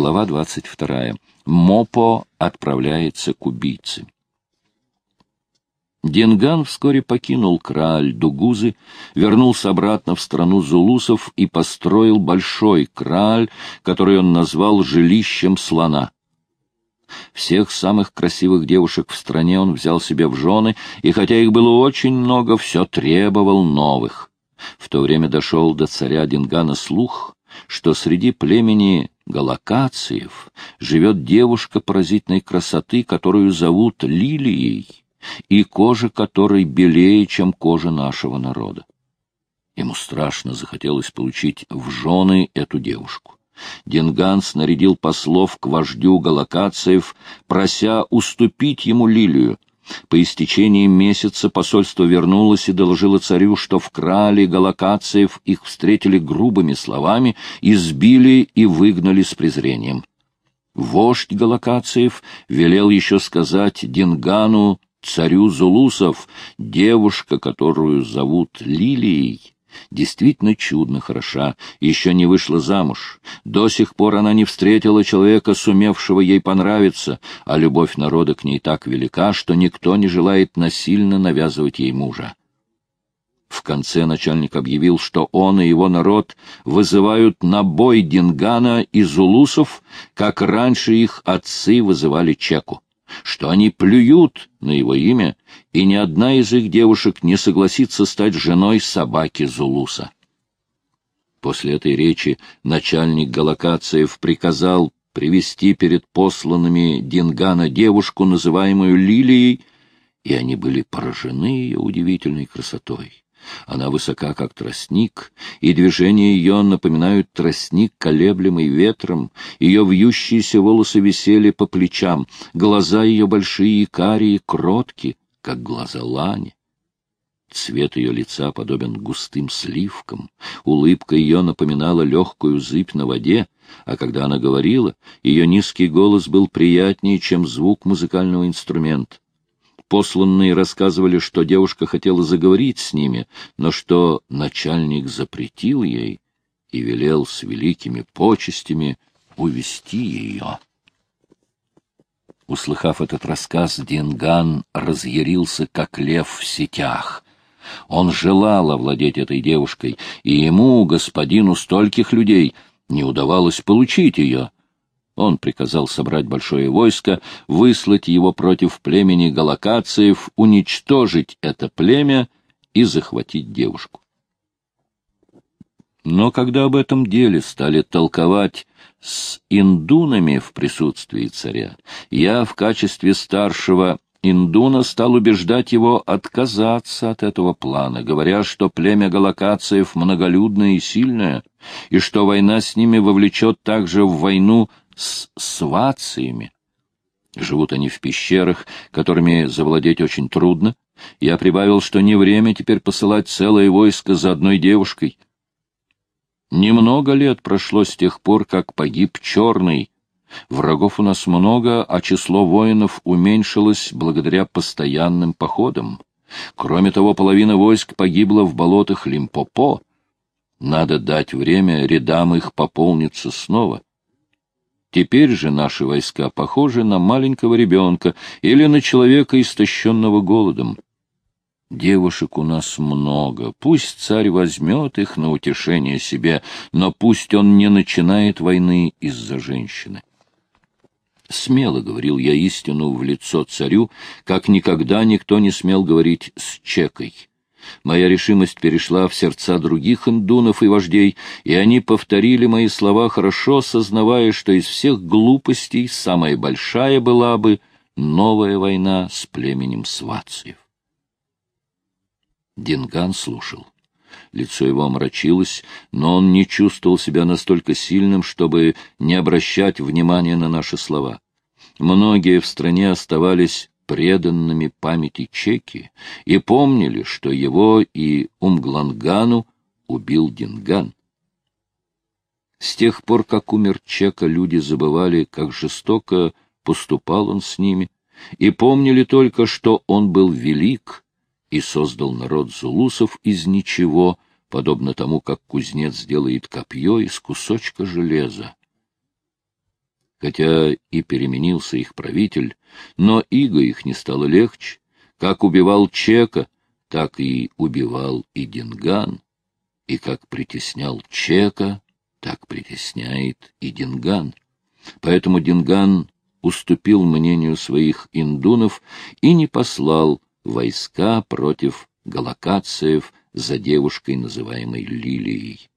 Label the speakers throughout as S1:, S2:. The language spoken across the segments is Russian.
S1: Глава 22. Мопо отправляется к убийце. Динган вскоре покинул Крааль Дугузы, вернулся обратно в страну зулусов и построил большой Крааль, который он назвал жилищем слона. Всех самых красивых девушек в стране он взял себе в жены, и хотя их было очень много, все требовал новых. В то время дошел до царя Дингана слух, что среди племени галакациев живет девушка поразительной красоты, которую зовут Лилией, и кожа которой белее, чем кожа нашего народа. Ему страшно захотелось получить в жены эту девушку. Динган снарядил послов к вождю галакациев, прося уступить ему Лилию, по истечении месяца посольство вернулось и доложило царю, что в крале галакациев их встретили грубыми словами, избили и выгнали с презрением. Вождь галакациев велел еще сказать Дингану, царю Зулусов, девушка, которую зовут Лилией, действительно чудно хороша, еще не вышла замуж. До сих пор она не встретила человека, сумевшего ей понравиться, а любовь народа к ней так велика, что никто не желает насильно навязывать ей мужа. В конце начальник объявил, что он и его народ вызывают на бой Дингана и Зулусов, как раньше их отцы вызывали Чеку что они плюют на его имя, и ни одна из их девушек не согласится стать женой собаки Зулуса. После этой речи начальник Галакациев приказал привести перед посланными Дингана девушку, называемую Лилией, и они были поражены ее удивительной красотой. Она высока, как тростник, и движения ее напоминают тростник, колеблемый ветром. Ее вьющиеся волосы висели по плечам, глаза ее большие и карие, кротки, как глаза лани. Цвет ее лица подобен густым сливкам, улыбка ее напоминала легкую зыбь на воде, а когда она говорила, ее низкий голос был приятнее, чем звук музыкального инструмента. Посланные рассказывали, что девушка хотела заговорить с ними, но что начальник запретил ей и велел с великими почестями увести ее. Услыхав этот рассказ, Динган разъярился, как лев в сетях. Он желал овладеть этой девушкой, и ему, господину стольких людей, не удавалось получить ее — он приказал собрать большое войско, выслать его против племени галакациев, уничтожить это племя и захватить девушку. Но когда об этом деле стали толковать с индунами в присутствии царя, я в качестве старшего Индуна стал убеждать его отказаться от этого плана, говоря, что племя галакациев многолюдное и сильное, и что война с ними вовлечет также в войну с свациями. Живут они в пещерах, которыми завладеть очень трудно. Я прибавил, что не время теперь посылать целое войско за одной девушкой. Немного лет прошло с тех пор, как погиб Черный. Врагов у нас много, а число воинов уменьшилось благодаря постоянным походам. Кроме того, половина войск погибла в болотах Лимпопо. Надо дать время рядам их пополниться снова. Теперь же наши войска похожи на маленького ребенка или на человека, истощенного голодом. Девушек у нас много, пусть царь возьмет их на утешение себе, но пусть он не начинает войны из-за женщины. Смело говорил я истину в лицо царю, как никогда никто не смел говорить с чекой. Моя решимость перешла в сердца других индунов и вождей, и они повторили мои слова, хорошо сознавая, что из всех глупостей самая большая была бы новая война с племенем свациев. Динган слушал. Лицо его омрачилось, но он не чувствовал себя настолько сильным, чтобы не обращать внимания на наши слова. Многие в стране оставались преданными памяти Чеки и помнили, что его и Умглангану убил Динган. С тех пор, как умер Чека, люди забывали, как жестоко поступал он с ними, и помнили только, что он был велик и создал народ зулусов из ничего, подобно тому, как кузнец делает копье из кусочка железа. Хотя и переменился их правитель, но иго их не стало легче. Как убивал Чека, так и убивал и Динган. И как притеснял Чека, так притесняет и Динган. Поэтому Динган уступил мнению своих индунов и не послал войска против галакациев за девушкой, называемой Лилией.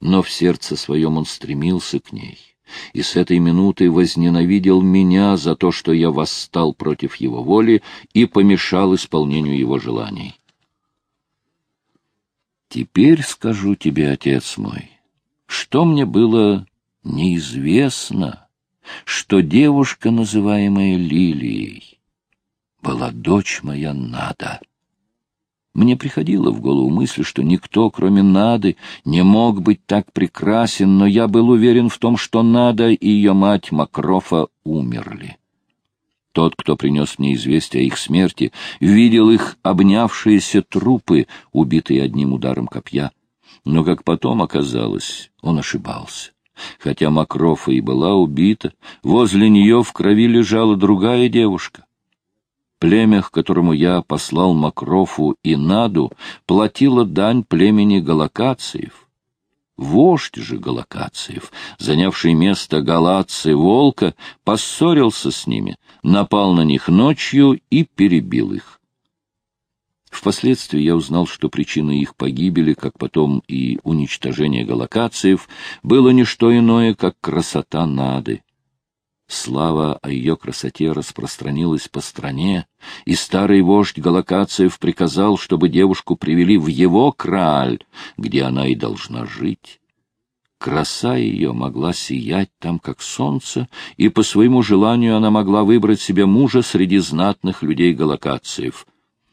S1: Но в сердце своем он стремился к ней, и с этой минуты возненавидел меня за то, что я восстал против его воли и помешал исполнению его желаний. Теперь скажу тебе, отец мой, что мне было неизвестно, что девушка, называемая Лилией, была дочь моя Нада. Мне приходило в голову мысль, что никто, кроме Нады, не мог быть так прекрасен, но я был уверен в том, что Нада и ее мать Макрофа умерли. Тот, кто принес мне известие о их смерти, видел их обнявшиеся трупы, убитые одним ударом копья. Но, как потом оказалось, он ошибался. Хотя Макрофа и была убита, возле нее в крови лежала другая девушка. Племя, которому я послал Макрофу и Наду, платило дань племени Галакациев. Вождь же Галакациев, занявший место Галации волка, поссорился с ними, напал на них ночью и перебил их. Впоследствии я узнал, что причиной их погибели, как потом и уничтожения галакациев, было не что иное, как красота Нады. Слава о ее красоте распространилась по стране, и старый вождь Галакациев приказал, чтобы девушку привели в его краль, где она и должна жить. Краса ее могла сиять там, как солнце, и по своему желанию она могла выбрать себе мужа среди знатных людей Галакациев.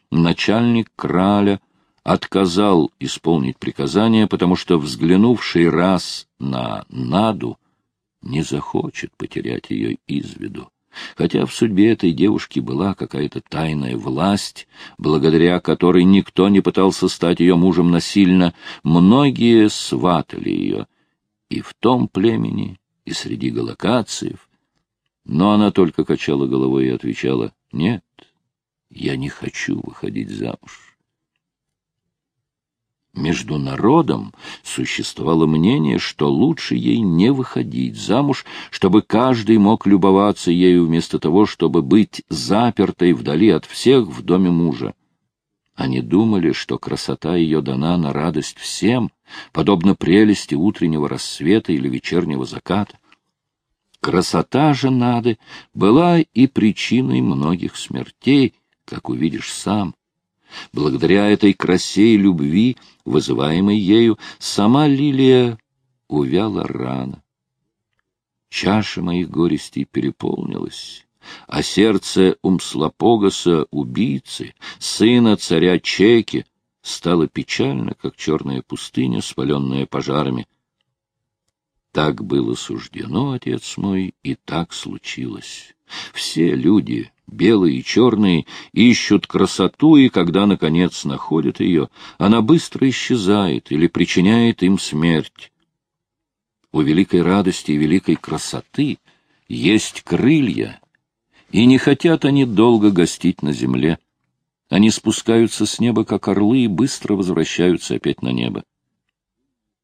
S1: Начальник краля отказал исполнить приказание, потому что, взглянувший раз на Наду, не захочет потерять ее из виду. Хотя в судьбе этой девушки была какая-то тайная власть, благодаря которой никто не пытался стать ее мужем насильно, многие сватали ее и в том племени, и среди галакациев. Но она только качала головой и отвечала, «Нет, я не хочу выходить замуж». Между народом существовало мнение, что лучше ей не выходить замуж, чтобы каждый мог любоваться ею вместо того, чтобы быть запертой вдали от всех в доме мужа. Они думали, что красота ее дана на радость всем, подобно прелести утреннего рассвета или вечернего заката. Красота же Нады была и причиной многих смертей, как увидишь сам. Благодаря этой красе и любви, вызываемой ею, сама Лилия увяла рано. Чаша моих горестей переполнилась, а сердце Умслопогаса, убийцы, сына царя Чеки, стало печально, как черная пустыня, спаленная пожарами. Так было суждено, отец мой, и так случилось. Все люди, белые и черные, ищут красоту, и когда, наконец, находят ее, она быстро исчезает или причиняет им смерть. У великой радости и великой красоты есть крылья, и не хотят они долго гостить на земле. Они спускаются с неба, как орлы, и быстро возвращаются опять на небо.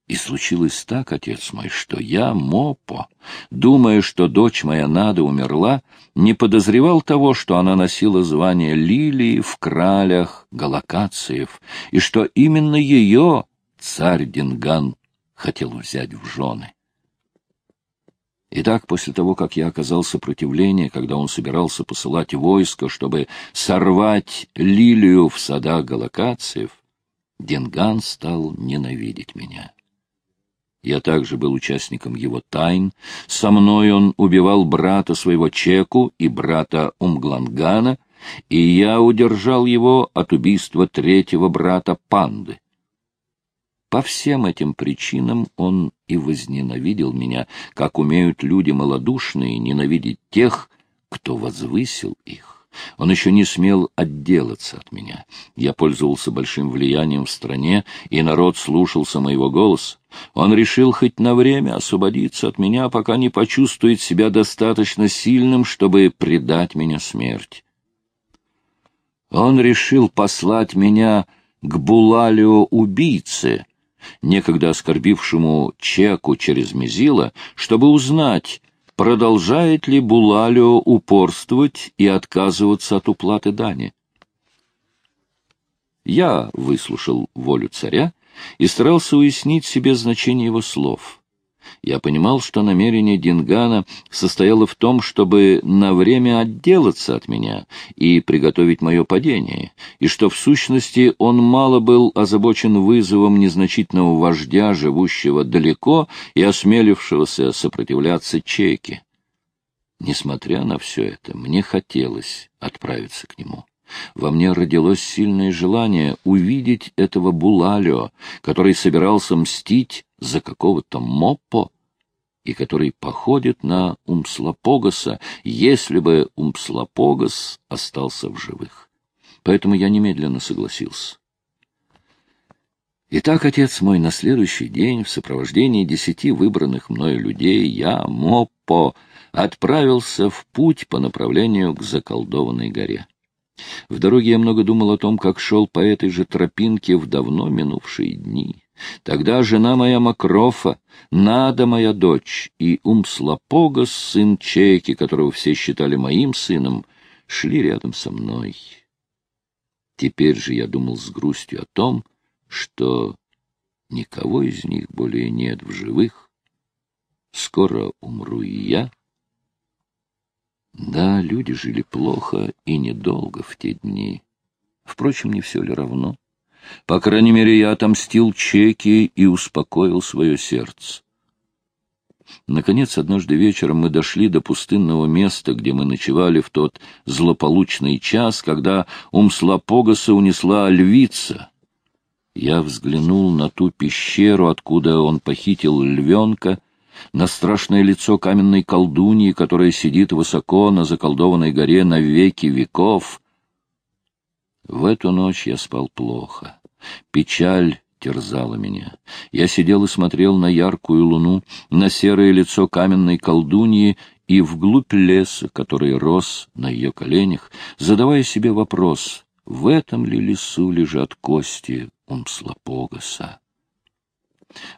S1: И случилось так, отец мой, что я, Мопо, думая, что дочь моя Нада умерла, не подозревал того, что она носила звание Лилии в кралях Галакациев, и что именно ее царь Динган хотел взять в жены. Итак, после того, как я оказал сопротивление, когда он собирался посылать войско, чтобы сорвать Лилию в садах Галакациев, Динган стал ненавидеть меня. Я также был участником его тайн. Со мной он убивал брата своего Чеку и брата Умглангана, и я удержал его от убийства третьего брата Панды. По всем этим причинам он и возненавидел меня, как умеют люди малодушные ненавидеть тех, кто возвысил их. Он еще не смел отделаться от меня. Я пользовался большим влиянием в стране, и народ слушался моего голоса. Он решил хоть на время освободиться от меня, пока не почувствует себя достаточно сильным, чтобы предать меня смерти. Он решил послать меня к Булалио-убийце, некогда оскорбившему Чеку через Мизила, чтобы узнать, продолжает ли Булалио упорствовать и отказываться от уплаты дани. Я выслушал волю царя и старался уяснить себе значение его слов. Я понимал, что намерение Дингана состояло в том, чтобы на время отделаться от меня и приготовить мое падение, и что, в сущности, он мало был озабочен вызовом незначительного вождя, живущего далеко и осмелившегося сопротивляться чеке. Несмотря на все это, мне хотелось отправиться к нему. Во мне родилось сильное желание увидеть этого Булалио, который собирался мстить за какого-то Моппо, и который походит на Умслопогаса, если бы Умслопогас остался в живых. Поэтому я немедленно согласился. Итак, отец мой, на следующий день в сопровождении десяти выбранных мною людей я, Моппо, отправился в путь по направлению к заколдованной горе. В дороге я много думал о том, как шел по этой же тропинке в давно минувшие дни. Тогда жена моя Макрофа, Нада моя дочь и Умслопогас, сын Чеки, которого все считали моим сыном, шли рядом со мной. Теперь же я думал с грустью о том, что никого из них более нет в живых. Скоро умру и я, да, люди жили плохо и недолго в те дни. Впрочем, не все ли равно? По крайней мере, я отомстил чеки и успокоил свое сердце. Наконец, однажды вечером мы дошли до пустынного места, где мы ночевали в тот злополучный час, когда Умслопогаса унесла львица. Я взглянул на ту пещеру, откуда он похитил львенка, на страшное лицо каменной колдуньи, которая сидит высоко на заколдованной горе на веки веков. В эту ночь я спал плохо. Печаль терзала меня. Я сидел и смотрел на яркую луну, на серое лицо каменной колдуньи и вглубь леса, который рос на ее коленях, задавая себе вопрос, в этом ли лесу лежат кости Умслопогаса.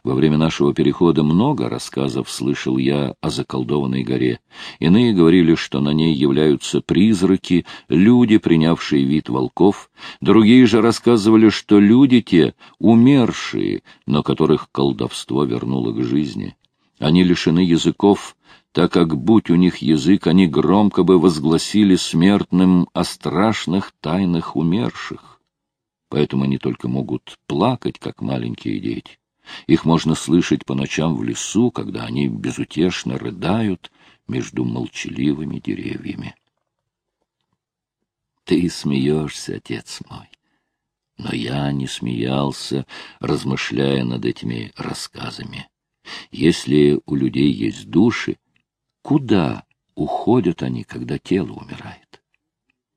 S1: Во время нашего перехода много рассказов слышал я о заколдованной горе. Иные говорили, что на ней являются призраки, люди, принявшие вид волков. Другие же рассказывали, что люди те умершие, но которых колдовство вернуло к жизни. Они лишены языков, так как, будь у них язык, они громко бы возгласили смертным о страшных тайнах умерших. Поэтому они только могут плакать, как маленькие дети. Их можно слышать по ночам в лесу, когда они безутешно рыдают между молчаливыми деревьями. Ты смеешься, отец мой. Но я не смеялся, размышляя над этими рассказами. Если у людей есть души, куда уходят они, когда тело умирает?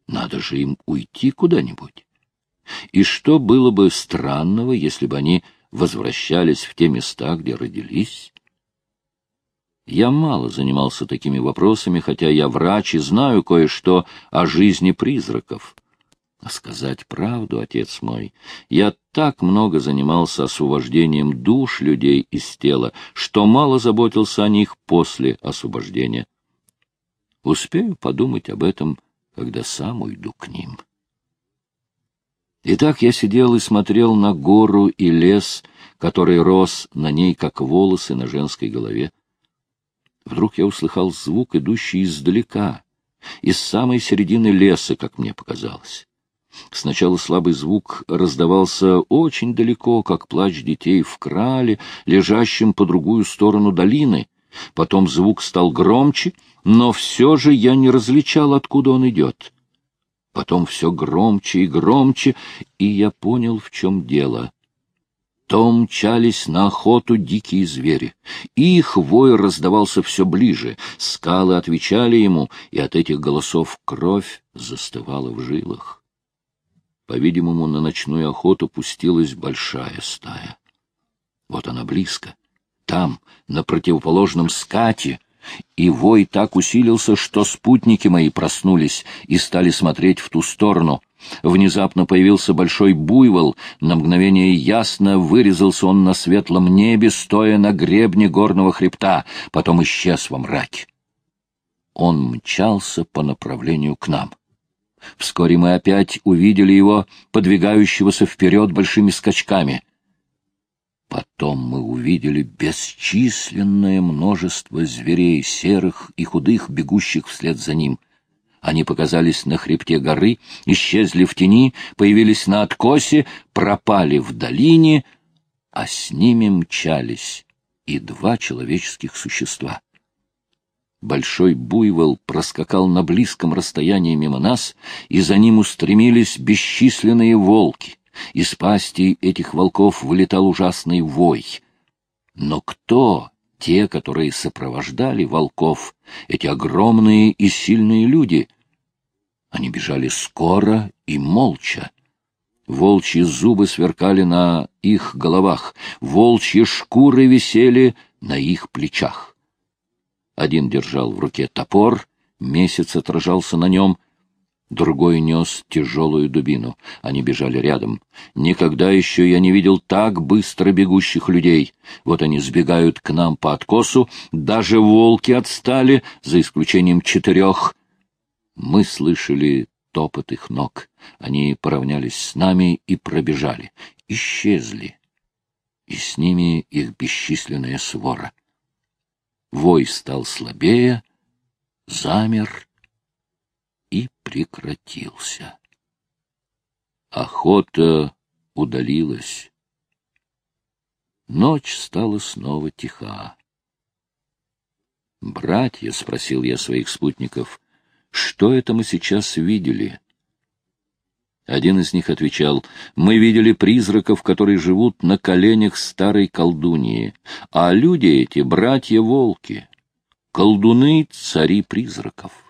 S1: Надо же им уйти куда-нибудь. И что было бы странного, если бы они возвращались в те места, где родились? Я мало занимался такими вопросами, хотя я врач и знаю кое-что о жизни призраков. А сказать правду, отец мой, я так много занимался освобождением душ людей из тела, что мало заботился о них после освобождения. Успею подумать об этом, когда сам уйду к ним. Итак, я сидел и смотрел на гору и лес, который рос на ней, как волосы на женской голове. Вдруг я услыхал звук, идущий издалека, из самой середины леса, как мне показалось. Сначала слабый звук раздавался очень далеко, как плач детей в крале, лежащем по другую сторону долины. Потом звук стал громче, но все же я не различал, откуда он идет. Потом все громче и громче, и я понял, в чем дело. то мчались на охоту дикие звери. Их вой раздавался все ближе, скалы отвечали ему, и от этих голосов кровь застывала в жилах. По-видимому, на ночную охоту пустилась большая стая. Вот она близко, там, на противоположном скате, и вой так усилился, что спутники мои проснулись и стали смотреть в ту сторону. Внезапно появился большой буйвол, на мгновение ясно вырезался он на светлом небе, стоя на гребне горного хребта, потом исчез во мраке. Он мчался по направлению к нам. Вскоре мы опять увидели его, подвигающегося вперед большими скачками — Потом мы увидели бесчисленное множество зверей, серых и худых, бегущих вслед за ним. Они показались на хребте горы, исчезли в тени, появились на откосе, пропали в долине, а с ними мчались и два человеческих существа. Большой буйвол проскакал на близком расстоянии мимо нас, и за ним устремились бесчисленные волки — из пасти этих волков вылетал ужасный вой. Но кто те, которые сопровождали волков, эти огромные и сильные люди? Они бежали скоро и молча. Волчьи зубы сверкали на их головах, волчьи шкуры висели на их плечах. Один держал в руке топор, месяц отражался на нем — другой нес тяжелую дубину. Они бежали рядом. Никогда еще я не видел так быстро бегущих людей. Вот они сбегают к нам по откосу, даже волки отстали, за исключением четырех. Мы слышали топот их ног. Они поравнялись с нами и пробежали. Исчезли. И с ними их бесчисленная свора. Вой стал слабее, замер и прекратился. Охота удалилась. Ночь стала снова тиха. «Братья», — спросил я своих спутников, — «что это мы сейчас видели?» Один из них отвечал, «Мы видели призраков, которые живут на коленях старой колдуньи, а люди эти — братья-волки, колдуны — цари призраков».